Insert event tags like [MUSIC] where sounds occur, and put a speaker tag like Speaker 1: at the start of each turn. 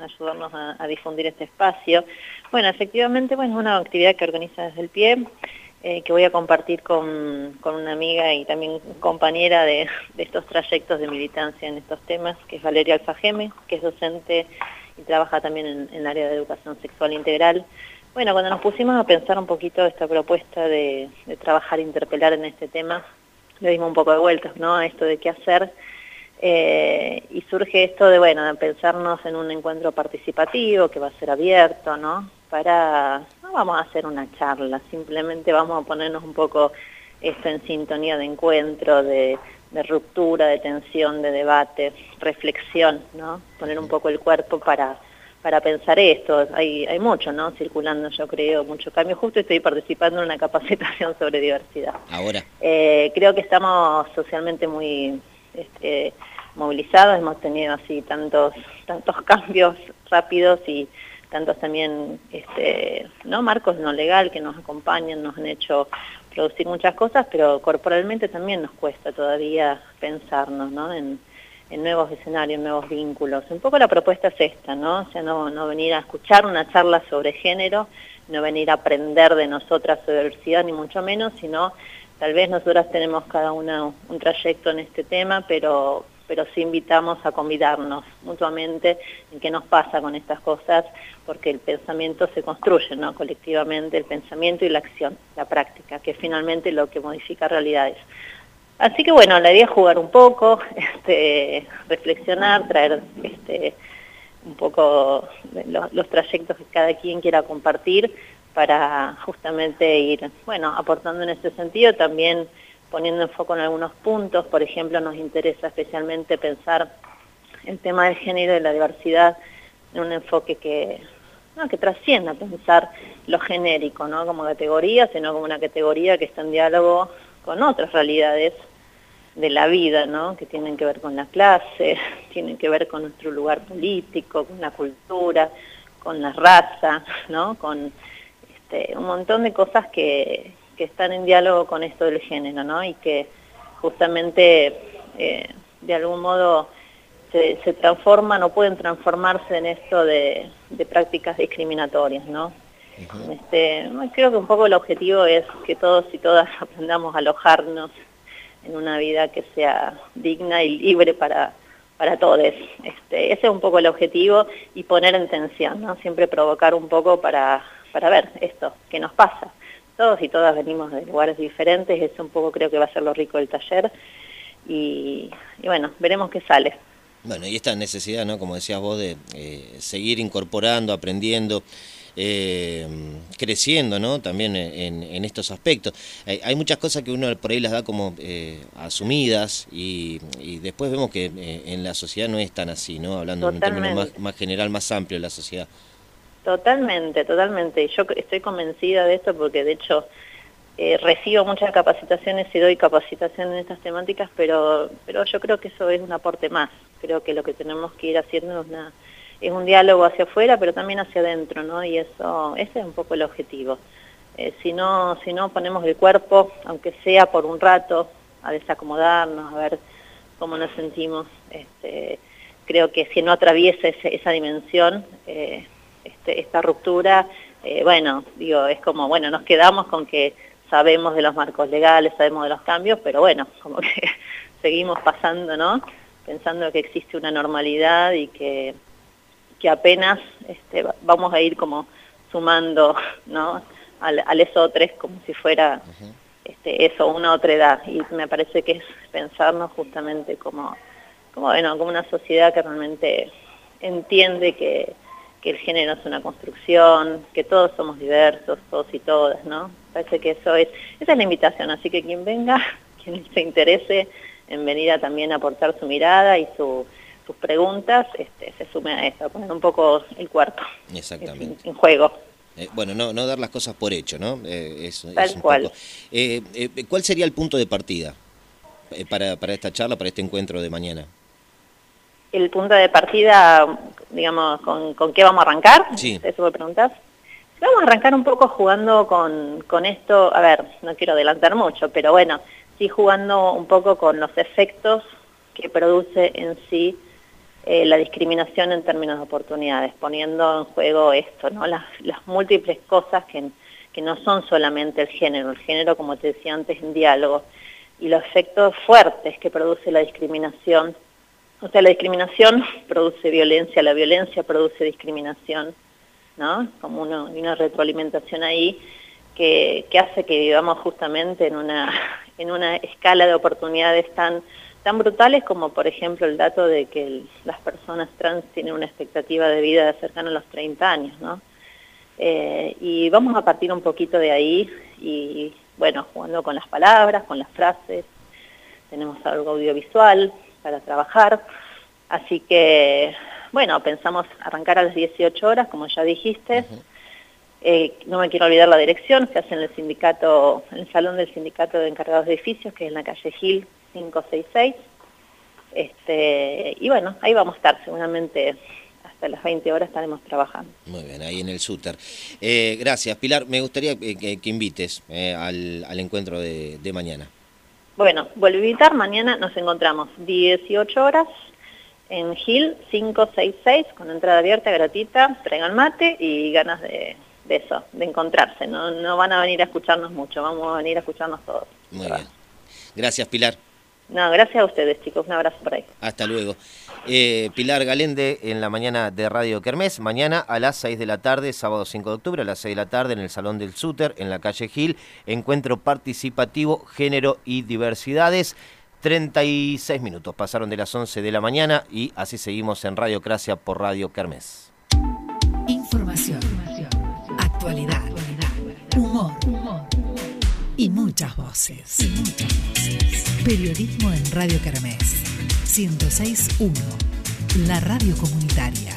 Speaker 1: ayudarnos a, difundir este espacio. Bueno, efectivamente, bueno, es una actividad que organiza desde el pie, eh, que voy a compartir con, una amiga y también compañera de, estos trayectos de militancia en estos temas, que es Valeria Alfajeme, que es docente y trabaja también en, el área de educación sexual integral. Bueno, cuando nos pusimos a pensar un poquito esta propuesta de, de trabajar, interpelar en este tema, le dimos un poco de vueltas, ¿no? A esto de qué hacer. Eh, y surge esto de, bueno, de pensarnos en un encuentro participativo que va a ser abierto, ¿no? Para, no vamos a hacer una charla, simplemente vamos a ponernos un poco esto en sintonía de encuentro, de, ruptura, de tensión, de debate, reflexión, ¿no? Poner un poco el cuerpo para, para pensar esto. Hay, hay mucho, ¿no? Circulando, yo creo, mucho cambio. Justo estoy participando en una capacitación sobre diversidad.
Speaker 2: Ahora.
Speaker 1: Eh, creo que estamos socialmente muy este, movilizados, hemos tenido así tantos, tantos cambios rápidos y tantos también este, ¿no? marcos no legal que nos acompañan, nos han hecho producir muchas cosas, pero corporalmente también nos cuesta todavía pensarnos ¿no? en, nuevos escenarios, nuevos vínculos. Un poco la propuesta es esta, ¿no? O sea, no, no venir a escuchar una charla sobre género, no venir a aprender de nosotras sobre diversidad, ni mucho menos, sino Tal vez nosotras tenemos cada una un trayecto en este tema, pero, pero sí invitamos a convidarnos mutuamente en qué nos pasa con estas cosas, porque el pensamiento se construye ¿no? colectivamente, el pensamiento y la acción, la práctica, que es finalmente lo que modifica realidades. Así que bueno, la idea es jugar un poco, [LAUGHS] este, reflexionar, traer este, un poco los, trayectos que cada quien quiera compartir, para justamente ir, bueno, aportando en ese sentido, también poniendo en foco en algunos puntos, por ejemplo, nos interesa especialmente pensar el tema del género y la diversidad en un enfoque que, no, que trascienda pensar lo genérico, ¿no? Como categoría, sino como una categoría que está en diálogo con otras realidades de la vida, ¿no? Que tienen que ver con la clase, [LAUGHS] tienen que ver con nuestro lugar político, con la cultura, con la raza, ¿no? Con este, un montón de cosas que, están en diálogo con esto del género, ¿no? Y que justamente eh, de algún modo se, transforman o pueden transformarse en esto de, prácticas discriminatorias, ¿no? este, creo que un poco el objetivo es que todos y todas [LAUGHS] aprendamos a alojarnos en una vida que sea digna y libre para, para todos. Este, ese es un poco el objetivo y poner en tensión, ¿no? Siempre provocar un poco para para ver esto, qué nos pasa. Todos y todas venimos de lugares diferentes, eso un poco creo que va a ser lo rico del taller y, bueno, veremos qué sale.
Speaker 2: Bueno, y esta necesidad, ¿no? Como decías vos, de eh, seguir incorporando, aprendiendo, eh, creciendo, ¿no? También en, estos aspectos. Hay, muchas cosas que uno por ahí las da como eh, asumidas y, después vemos que en la sociedad no es tan así, ¿no? Hablando en un término más, más general, más amplio de la sociedad.
Speaker 1: Totalmente, totalmente. Yo estoy convencida de esto porque de hecho eh, recibo muchas capacitaciones y doy capacitación en estas temáticas, pero, pero yo creo que eso es un aporte más. Creo que lo que tenemos que ir haciendo es, un diálogo hacia afuera, pero también hacia adentro, ¿no? Y eso, ese es un poco el objetivo. Eh, si, no, si no ponemos el cuerpo, aunque sea por un rato, a desacomodarnos, a ver cómo nos sentimos, este, creo que si no atraviesa esa dimensión, eh, este, esta ruptura, eh, bueno, digo, es como, bueno, nos quedamos con que sabemos de los marcos legales, sabemos de los cambios, pero bueno, [LAUGHS] como que seguimos pasando, ¿no? Pensando que existe una normalidad y que, que apenas este, vamos a ir como sumando, [LAUGHS] ¿no? Al, al eso tres como si fuera este, eso, una otra edad. Y me parece que es pensarnos justamente como, como, bueno, como una sociedad que realmente entiende que que el género es una construcción, que todos somos diversos, todos y todas, ¿no? Parece que eso es, esa es la invitación, así que quien venga, [LAUGHS] quien se interese en venir a también aportar su mirada y sus preguntas, este, se sume a eso, a poner un poco el cuerpo
Speaker 2: Exactamente.
Speaker 1: En, juego.
Speaker 2: Eh, bueno, no, no dar las cosas por hecho, ¿no?
Speaker 1: Eh, Tal cual.
Speaker 2: Eh, ¿Cuál sería el punto de partida para, para esta charla, para este encuentro de mañana?
Speaker 1: El punto de partida, digamos, con, con qué vamos a arrancar,
Speaker 2: sí.
Speaker 1: eso me preguntas. Vamos a arrancar un poco jugando con, con esto, a ver, no quiero adelantar mucho, pero bueno, sí jugando un poco con los efectos que produce en sí eh, la discriminación en términos de oportunidades, poniendo en juego esto, ¿no? las, múltiples cosas que, que no son solamente el género, el género, como te decía antes, en diálogo, y los efectos fuertes que produce la discriminación. O sea, la discriminación produce violencia, la violencia produce discriminación, ¿no? Como una, retroalimentación ahí que, que, hace que vivamos justamente en una, [LAUGHS] en una escala de oportunidades tan, tan brutales como, por ejemplo, el dato de que las personas trans tienen una expectativa de vida cercana a los 30 años, ¿no? Eh, y vamos a partir un poquito de ahí y bueno, jugando con las palabras, con las frases, tenemos algo audiovisual para trabajar, así que, bueno, pensamos arrancar a las 18 horas, como ya dijiste, eh, no me quiero olvidar la dirección, se hace en el sindicato, en el salón del sindicato de encargados de edificios, que es en la calle Gil 566, este, y bueno, ahí vamos a estar seguramente hasta las 20 horas estaremos trabajando.
Speaker 2: Muy bien, ahí en el SUTER. Eh, gracias. Pilar, me gustaría que, invites eh, al, encuentro de, mañana.
Speaker 1: Bueno, vuelvo a invitar, mañana nos encontramos 18 horas en Gil 566 con entrada abierta, gratuita, traigan mate y ganas de, eso, de encontrarse. No, no van a venir a escucharnos mucho, vamos a venir a escucharnos todos.
Speaker 2: Muy bien. Gracias, Pilar.
Speaker 1: No, gracias a ustedes, chicos. Un abrazo por ahí.
Speaker 2: Hasta luego. Eh, Pilar Galende en la mañana de Radio Kermés. Mañana a las 6 de la tarde, sábado 5 de octubre, a las 6 de la tarde en el Salón del Súter, en la calle Gil. Encuentro participativo, género y diversidades. 36 minutos pasaron de las 11 de la mañana y así seguimos en Radio Cracia por Radio Kermés.
Speaker 3: Información, actualidad, humor, y muchas voces. Y muchas voces. Periodismo en Radio Kermés. 106.1. La radio comunitaria.